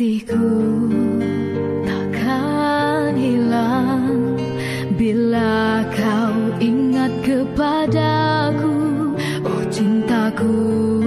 Kasihku takkan hilang. Bila kau ingat kepadaku Oh cintaku.